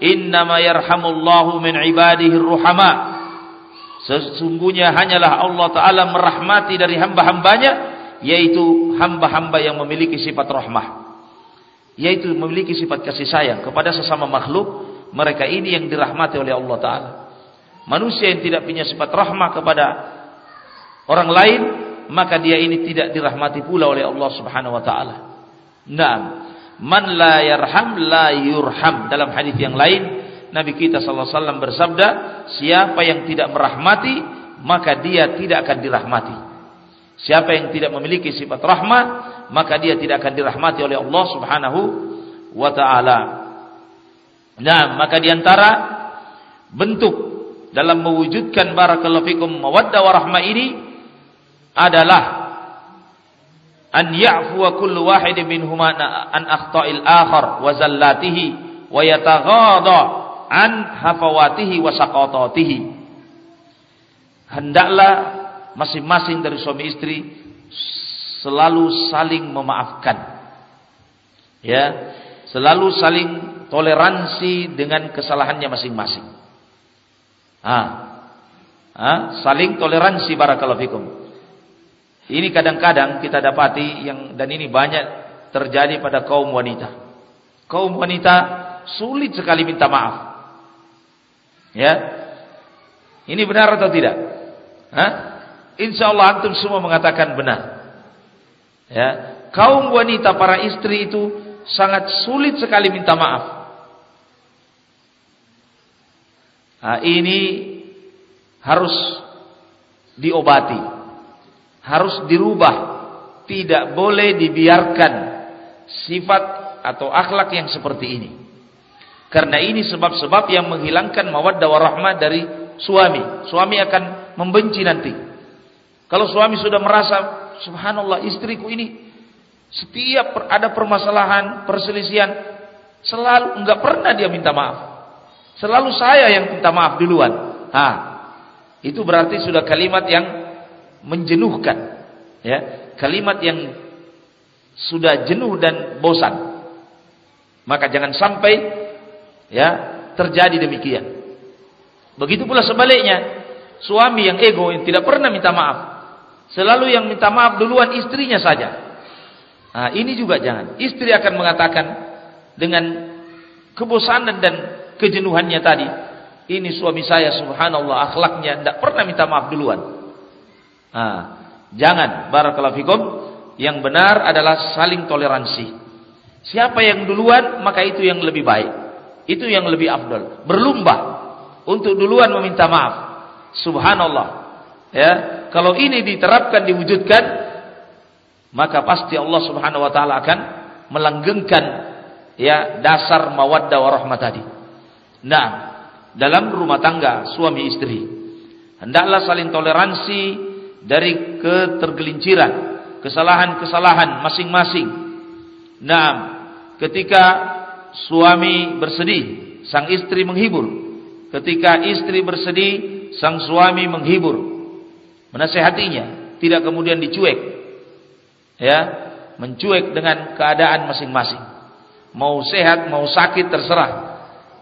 "Innama yarhamullahu min ibadihi ruhama." Sesungguhnya hanyalah Allah taala merahmati dari hamba-hambanya yaitu hamba-hamba yang memiliki sifat rahmah. Yaitu memiliki sifat kasih sayang kepada sesama makhluk, mereka ini yang dirahmati oleh Allah taala. Manusia yang tidak punya sifat rahmah kepada orang lain, maka dia ini tidak dirahmati pula oleh Allah Subhanahu wa taala. Naam. Man la yarham la yurham. Dalam hadis yang lain, Nabi kita sallallahu alaihi wasallam bersabda, siapa yang tidak merahmati, maka dia tidak akan dirahmati. Siapa yang tidak memiliki sifat rahmat, maka dia tidak akan dirahmati oleh Allah Subhanahu wa taala. Nah, maka di antara bentuk dalam mewujudkan barakallahu fikum mawaddah warahmah ini adalah an ya'fuwa kullu wahid minhuma an akhta'il akhar wa zallatihi wa yataghadha an hafawatihi wa saqatatihi hendaklah masing-masing dari suami istri selalu saling memaafkan ya selalu saling toleransi dengan kesalahannya masing-masing Ah. Ah, saling toleransi barakallahu fikum. Ini kadang-kadang kita dapati yang dan ini banyak terjadi pada kaum wanita. Kaum wanita sulit sekali minta maaf. Ya. Ini benar atau tidak? Hah? Insya Allah antum semua mengatakan benar. Ya. Kaum wanita para istri itu sangat sulit sekali minta maaf. Nah, ini harus diobati, harus dirubah, tidak boleh dibiarkan sifat atau akhlak yang seperti ini. Karena ini sebab-sebab yang menghilangkan mawaddah warahmah dari suami. Suami akan membenci nanti. Kalau suami sudah merasa, subhanallah istriku ini setiap ada permasalahan, perselisihan, selalu enggak pernah dia minta maaf. Selalu saya yang minta maaf duluan. Ha. Itu berarti sudah kalimat yang menjenuhkan. Ya, kalimat yang sudah jenuh dan bosan. Maka jangan sampai ya terjadi demikian. Begitu pula sebaliknya, suami yang ego yang tidak pernah minta maaf, selalu yang minta maaf duluan istrinya saja. Nah, ini juga jangan. Istri akan mengatakan dengan kebosanan dan kejenuhannya tadi. Ini suami saya subhanallah akhlaknya tidak pernah minta maaf duluan. Nah, jangan barakallahu fikum. Yang benar adalah saling toleransi. Siapa yang duluan maka itu yang lebih baik. Itu yang lebih afdal. Berlumba untuk duluan meminta maaf. Subhanallah. Ya, kalau ini diterapkan diwujudkan maka pasti Allah Subhanahu wa taala akan melanggengkan ya dasar mawaddah warahmah tadi. Nah, dalam rumah tangga suami istri hendaklah saling toleransi dari ketergelinciran, kesalahan-kesalahan masing-masing. Nah, ketika suami bersedih, sang istri menghibur. Ketika istri bersedih, sang suami menghibur. Menasehatinya, tidak kemudian dicuek. Ya, mencuek dengan keadaan masing-masing. Mau sehat, mau sakit terserah.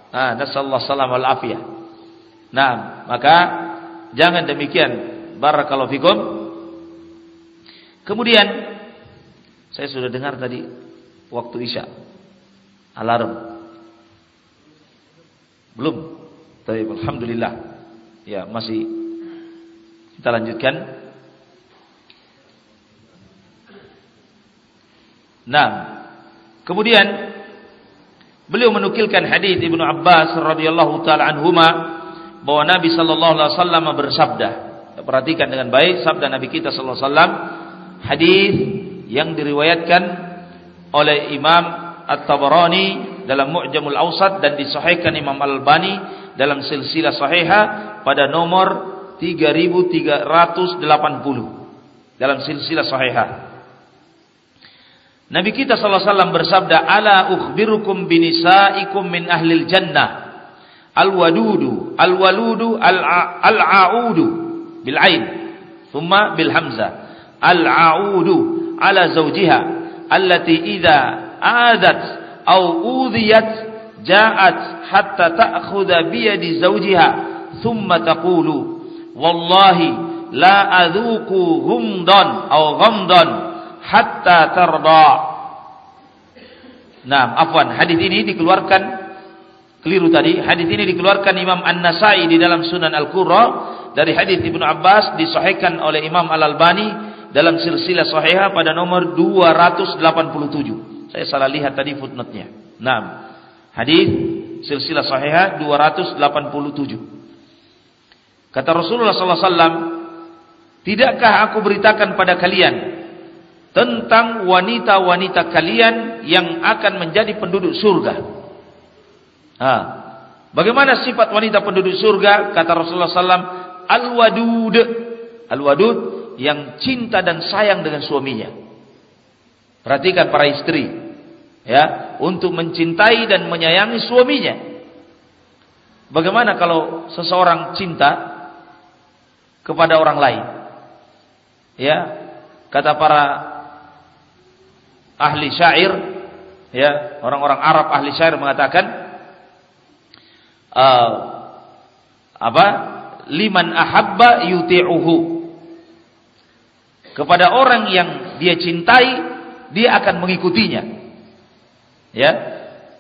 Nah, nasallahu salam wal afiyah. Nah, maka jangan demikian. Barakallahu fikum. Kemudian saya sudah dengar tadi waktu Isya alarm. Belum. Tapi alhamdulillah. Ya, masih kita lanjutkan. Nah, kemudian Beliau menukilkan hadis Ibnu Abbas radhiyallahu taala anhuma bahwa Nabi sallallahu alaihi wasallam bersabda, Perhatikan dengan baik sabda Nabi kita sallallahu alaihi wasallam hadis yang diriwayatkan oleh Imam At-Tabarani dalam Mu'jamul Awsat dan disahihkan Imam Al-Albani dalam silsilah sahihah pada nomor 3380 dalam silsilah sahihah. Nabi kita sallallahu alaihi wasallam bersabda, "Ala ukhbirukum binisaikum min ahlil jannah." Al-wadudu, al-waludu, al-a'udu bil ain, thumma bil hamzah. Al-a'udu ala zawjiha allati idza adat aw udhiyat ja'at hatta ta'khudha bi yadi zawjiha thumma taqulu wallahi la adhuku humdan atau ghamdan hatta tarda. Nah, afwan, hadis ini dikeluarkan keliru tadi. Hadis ini dikeluarkan Imam An-Nasai di dalam Sunan Al-Qurra dari hadis Ibnu Abbas disahihkan oleh Imam Al-Albani dalam silsilah sahihah pada nomor 287. Saya salah lihat tadi footnote-nya. Nah, hadis silsilah sahihah 287. Kata Rasulullah SAW, Tidakkah aku beritakan pada kalian tentang wanita-wanita kalian yang akan menjadi penduduk surga? Ha. Bagaimana sifat wanita penduduk surga? Kata Rasulullah SAW, Al-wadud. Al-wadud yang cinta dan sayang dengan suaminya. Perhatikan para istri. ya, Untuk mencintai dan menyayangi suaminya. Bagaimana kalau seseorang cinta kepada orang lain. Ya, kata para ahli syair, ya, orang-orang Arab ahli syair mengatakan uh, apa? Liman ahabba yuti'uhu. Kepada orang yang dia cintai, dia akan mengikutinya. Ya.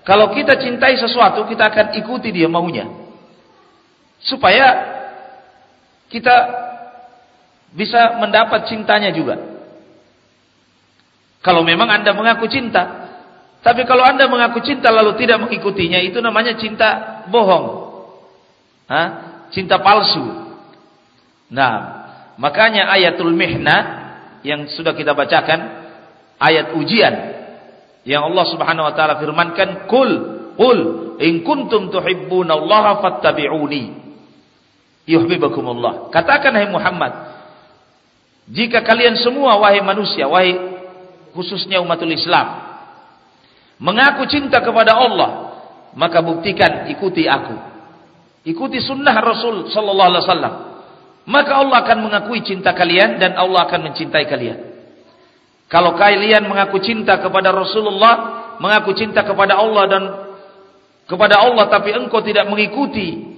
Kalau kita cintai sesuatu, kita akan ikuti dia maunya. Supaya kita bisa mendapat cintanya juga. Kalau memang Anda mengaku cinta. Tapi kalau Anda mengaku cinta lalu tidak mengikutinya, itu namanya cinta bohong. Hah? Cinta palsu. Nah, makanya ayatul mihna yang sudah kita bacakan, ayat ujian yang Allah Subhanahu wa taala firmankan, "Qul qul in kuntum tuhibbunallaha fattabi'uni." Yuhibbukumullah. Katakan hai Muhammad, jika kalian semua wahai manusia, wahai khususnya umatul Islam, mengaku cinta kepada Allah, maka buktikan ikuti aku. Ikuti sunnah Rasul sallallahu alaihi wasallam. Maka Allah akan mengakui cinta kalian dan Allah akan mencintai kalian. Kalau kalian mengaku cinta kepada Rasulullah, mengaku cinta kepada Allah dan kepada Allah tapi engkau tidak mengikuti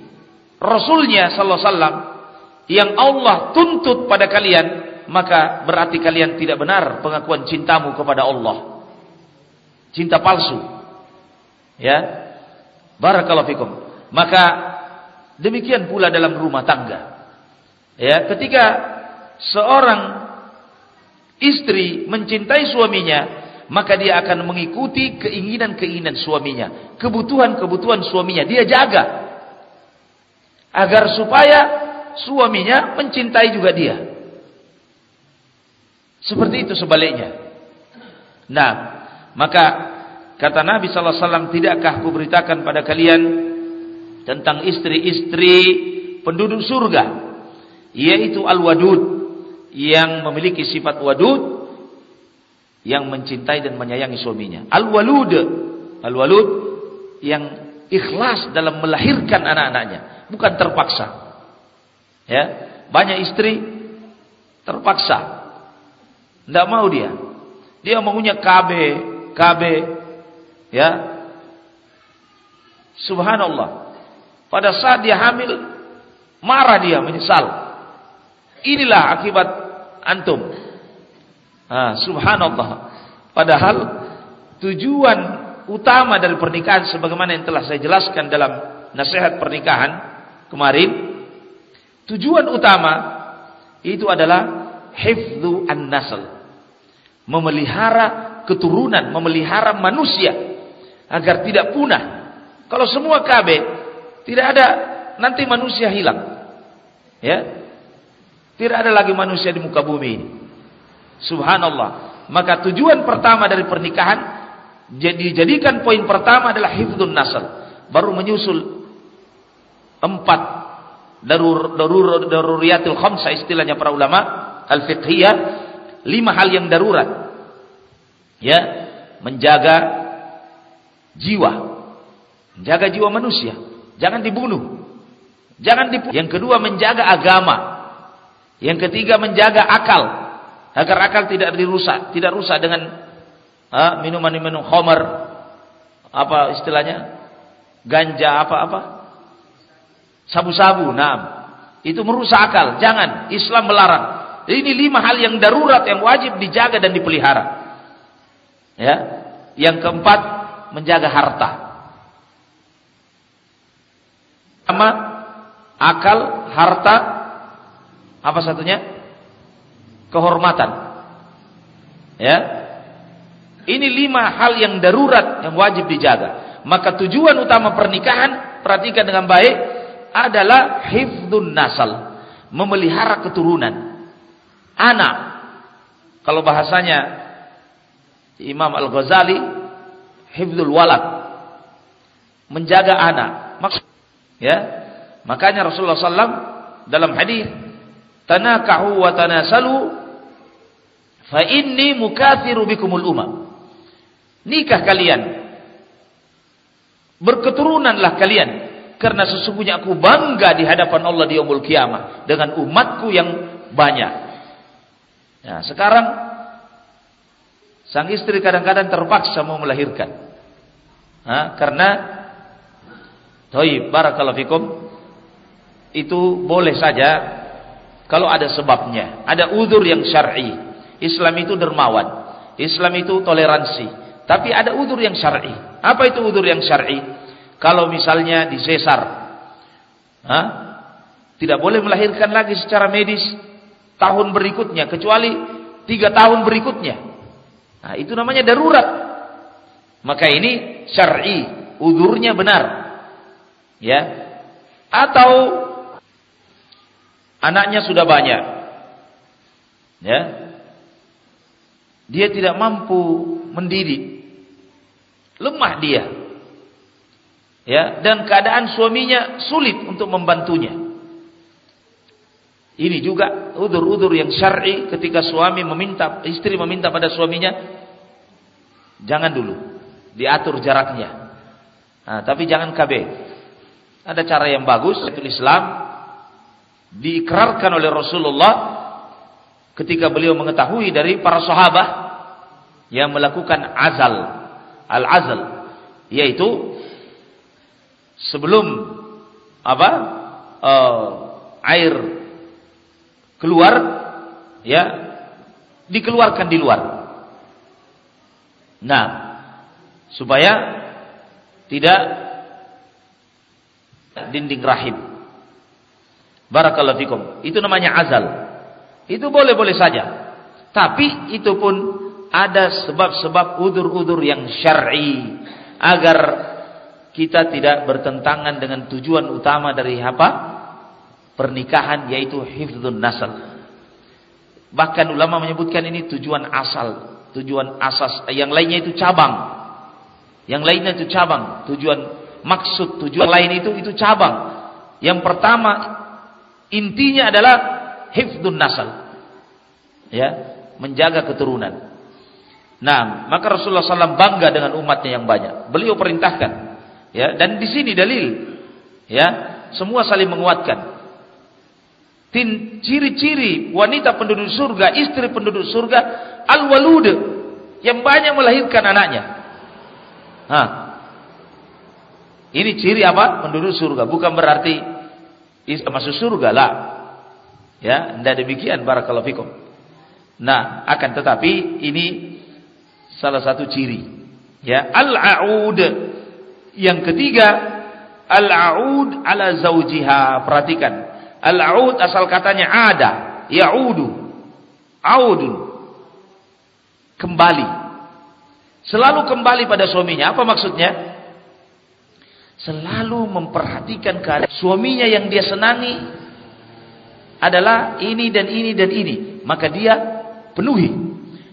Rasulnya sallallahu alaihi wasallam yang Allah tuntut pada kalian, maka berarti kalian tidak benar pengakuan cintamu kepada Allah. Cinta palsu. Ya. Barakallahu fikum. Maka demikian pula dalam rumah tangga. Ya, ketika seorang istri mencintai suaminya, maka dia akan mengikuti keinginan-keinginan suaminya, kebutuhan-kebutuhan suaminya, dia jaga agar supaya suaminya mencintai juga dia. Seperti itu sebaliknya. Nah, maka kata Nabi sallallahu alaihi wasallam, "Tidakkah kuberitakan pada kalian tentang istri-istri penduduk surga, yaitu al-wadud yang memiliki sifat wadud yang mencintai dan menyayangi suaminya. Al-walud, al-walud yang ikhlas dalam melahirkan anak-anaknya bukan terpaksa. Ya, banyak istri terpaksa. Tidak mau dia. Dia maunya KB, KB. Ya. Subhanallah. Pada saat dia hamil, marah dia, menyesal. Inilah akibat antum. Ah, subhanallah. Padahal tujuan utama dari pernikahan sebagaimana yang telah saya jelaskan dalam nasihat pernikahan kemarin. Tujuan utama itu adalah hifdzu an-nasl. Memelihara keturunan memelihara manusia agar tidak punah. Kalau semua KB tidak ada nanti manusia hilang. Ya? Tidak ada lagi manusia di muka bumi ini. Subhanallah. Maka tujuan pertama dari pernikahan jadi jadikan poin pertama adalah hifdzun nasl. Baru menyusul empat darur darur daruriyatul khamsa istilahnya para ulama al-fiqhiyah lima hal yang darurat. Ya, menjaga jiwa. Menjaga jiwa manusia, jangan dibunuh. Jangan dibunuh. Yang kedua menjaga agama. Yang ketiga menjaga akal agar akal tidak dirusak, tidak rusak dengan minuman-minum khamar apa istilahnya? ganja apa-apa? Sabu-sabu, nah. Itu merusak akal. Jangan, Islam melarang. Ini lima hal yang darurat yang wajib dijaga dan dipelihara. Ya. Yang keempat, menjaga harta. Sama akal, harta, apa satunya? Kehormatan. Ya. Ini lima hal yang darurat yang wajib dijaga. Maka tujuan utama pernikahan, perhatikan dengan baik, adalah hifdun nasal. Memelihara keturunan. Anak. Kalau bahasanya Imam Al-Ghazali, hifdul walad. Menjaga anak. Maksud, ya. Makanya Rasulullah SAW dalam hadis tanakahu wa tanasalu fa inni mukathiru bikumul umam. Nikah kalian. Berketurunanlah kalian karena sesungguhnya aku bangga di hadapan Allah di yaumul kiamah dengan umatku yang banyak. Ya, sekarang sang istri kadang-kadang terpaksa mau melahirkan. Ha, karena Toib, barakallahu fikum. Itu boleh saja kalau ada sebabnya, ada udur yang syar'i. Islam itu dermawan. Islam itu toleransi. Tapi ada udur yang syar'i. Apa itu udur yang syar'i? Kalau misalnya disesar, ha? tidak boleh melahirkan lagi secara medis tahun berikutnya, kecuali tiga tahun berikutnya. Nah, itu namanya darurat. Maka ini syar'i, udurnya benar. Ya. Atau Anaknya sudah banyak. Ya. Dia tidak mampu mendidik. Lemah dia. Ya, dan keadaan suaminya sulit untuk membantunya. Ini juga udur-udur yang syar'i ketika suami meminta istri meminta pada suaminya jangan dulu diatur jaraknya. Nah, tapi jangan KB. Ada cara yang bagus yaitu Islam diikrarkan oleh Rasulullah ketika beliau mengetahui dari para sahabat yang melakukan azal al-azal yaitu sebelum apa uh, air keluar ya dikeluarkan di luar nah supaya tidak dinding rahim Barakallahu fikum. Itu namanya azal. Itu boleh-boleh saja. Tapi itu pun ada sebab-sebab udur-udur yang syar'i agar kita tidak bertentangan dengan tujuan utama dari apa? Pernikahan yaitu hifdzun nasal. Bahkan ulama menyebutkan ini tujuan asal, tujuan asas. Yang lainnya itu cabang. Yang lainnya itu cabang. Tujuan maksud tujuan lain itu itu cabang. Yang pertama Intinya adalah hifdun nasal. Ya, menjaga keturunan. Nah, maka Rasulullah SAW bangga dengan umatnya yang banyak. Beliau perintahkan. Ya, dan di sini dalil. Ya, semua saling menguatkan. Ciri-ciri wanita penduduk surga, istri penduduk surga, al-walud yang banyak melahirkan anaknya. Nah, ini ciri apa? Penduduk surga. Bukan berarti masuk surga lah. Ya, tidak demikian barakallahu fikum. Nah, akan tetapi ini salah satu ciri. Ya, al-aud. Yang ketiga, al-aud ala zaujiha. Perhatikan. Al-aud asal katanya ada, yaudu. Audun. Kembali. Selalu kembali pada suaminya. Apa maksudnya? selalu memperhatikan keadaan suaminya yang dia senangi adalah ini dan ini dan ini, maka dia penuhi.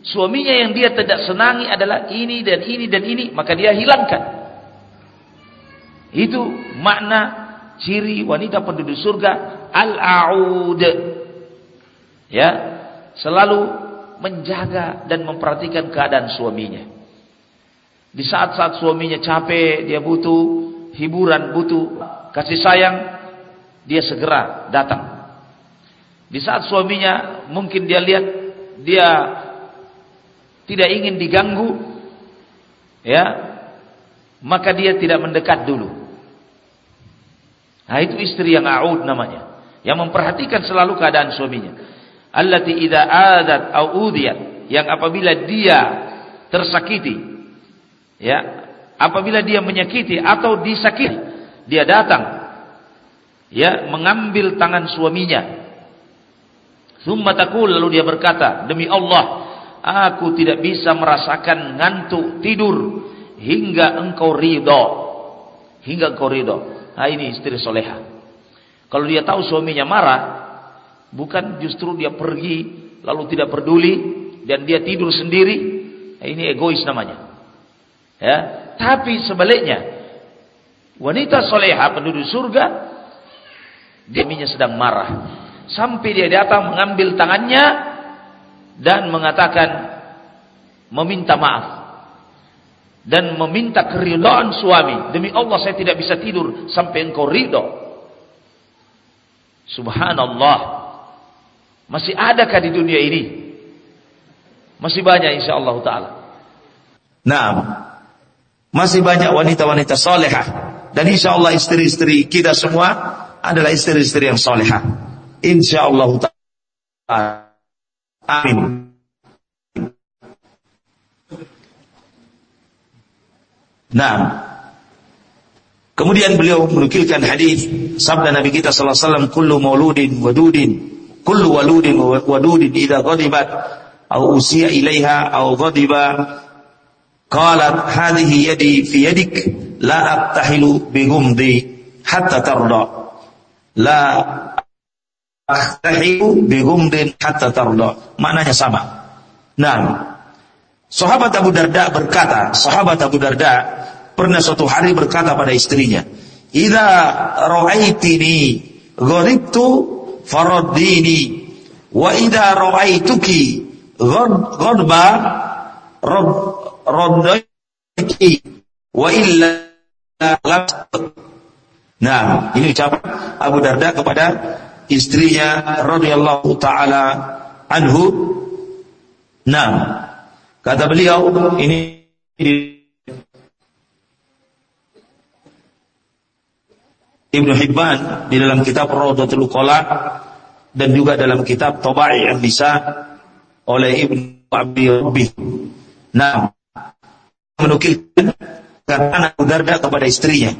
Suaminya yang dia tidak senangi adalah ini dan ini dan ini, maka dia hilangkan. Itu makna ciri wanita penduduk surga al-aud. Ya, selalu menjaga dan memperhatikan keadaan suaminya. Di saat-saat suaminya capek, dia butuh hiburan, butuh kasih sayang, dia segera datang. Di saat suaminya mungkin dia lihat dia tidak ingin diganggu, ya, maka dia tidak mendekat dulu. Nah itu istri yang a'ud namanya. Yang memperhatikan selalu keadaan suaminya. Allati idza adat au. Yang apabila dia tersakiti. Ya. Apabila dia menyakiti atau disakiti. Dia datang. Ya. Mengambil tangan suaminya. Thumma takul lalu dia berkata. Demi Allah. Aku tidak bisa merasakan ngantuk tidur. Hingga engkau ridho. Hingga engkau ridho. Nah ini istri soleha. Kalau dia tahu suaminya marah, bukan justru dia pergi lalu tidak peduli dan dia tidur sendiri, nah, ini egois namanya. Ya, tapi sebaliknya, wanita soleha penduduk surga, dia sedang marah, sampai dia datang mengambil tangannya dan mengatakan meminta maaf dan meminta keridhaan suami. Demi Allah saya tidak bisa tidur sampai engkau ridho. Subhanallah. Masih adakah di dunia ini? Masih banyak insyaallah taala. Nah, masih banyak wanita-wanita salehah dan insyaallah istri-istri kita semua adalah istri-istri yang salehah. Insyaallah taala. Amin. Nah, kemudian beliau menukilkan hadis sabda Nabi kita sallallahu alaihi wasallam kullu mauludin wadudin kullu waludin wadudin idza ghadibat aw usiya ilaiha aw ghadiba qalat hadhihi yadi fi yadik la abtahilu bi ghumdi hatta tarda la abtahilu bi ghumdin hatta tarda maknanya sama? Nah Sahabat Abu Darda berkata, sahabat Abu Darda pernah suatu hari berkata pada istrinya, "Idza ra'aitini gharibtu faraddini wa idza ra'aituki ghadba raddaiki wa illa Nah, ini ucapan Abu Darda kepada istrinya radhiyallahu taala anhu. Nah, Kata beliau, ini Ibnu Hibban di dalam kitab Rawdatul Qala dan juga dalam kitab Tabai yang bisa oleh Ibnu Abi Rabbi. Nah, menukilkan karena Abu Darda kepada istrinya.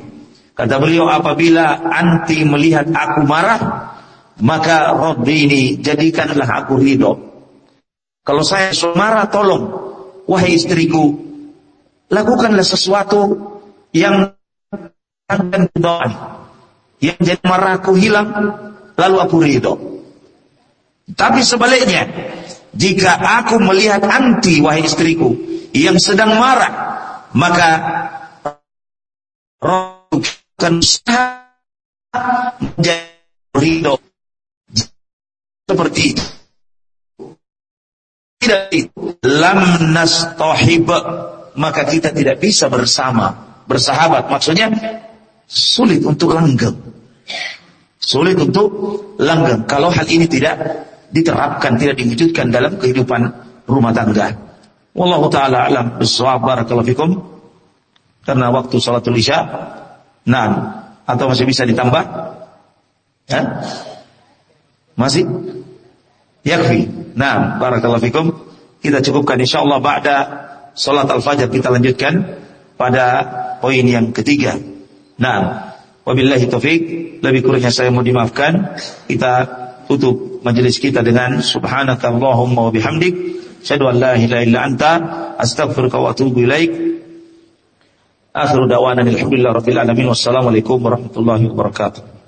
Kata beliau, apabila anti melihat aku marah, maka Rabbi ini jadikanlah aku ridho. Kalau saya marah, tolong wahai istriku, lakukanlah sesuatu yang akan kedoaan. Yang jadi marahku hilang, lalu aku ridho. Tapi sebaliknya, jika aku melihat anti wahai istriku yang sedang marah, maka roh akan menjadi ridho. Seperti itu. Tidak lam nastahib maka kita tidak bisa bersama bersahabat. Maksudnya sulit untuk langgeng. Sulit untuk langgeng. Kalau hal ini tidak diterapkan tidak diwujudkan dalam kehidupan rumah tangga. Wallahu taala alam. Bisawab. Barakallahu fikum. Karena waktu salatul isya. Nah atau masih bisa ditambah? Ya masih yakfi. Nah, barakallahu fikum. Kita cukupkan insyaallah ba'da salat al-fajr kita lanjutkan pada poin yang ketiga. Nah, wabillahi taufik, lebih kurangnya saya mau dimaafkan. Kita tutup majelis kita dengan subhanaka Allahumma wa bihamdik, syadu an la ilaha illa anta, astaghfiruka wa atubu ilaik. Akhiru da'wana alhamdulillah rabbil alamin wassalamualaikum warahmatullahi wabarakatuh.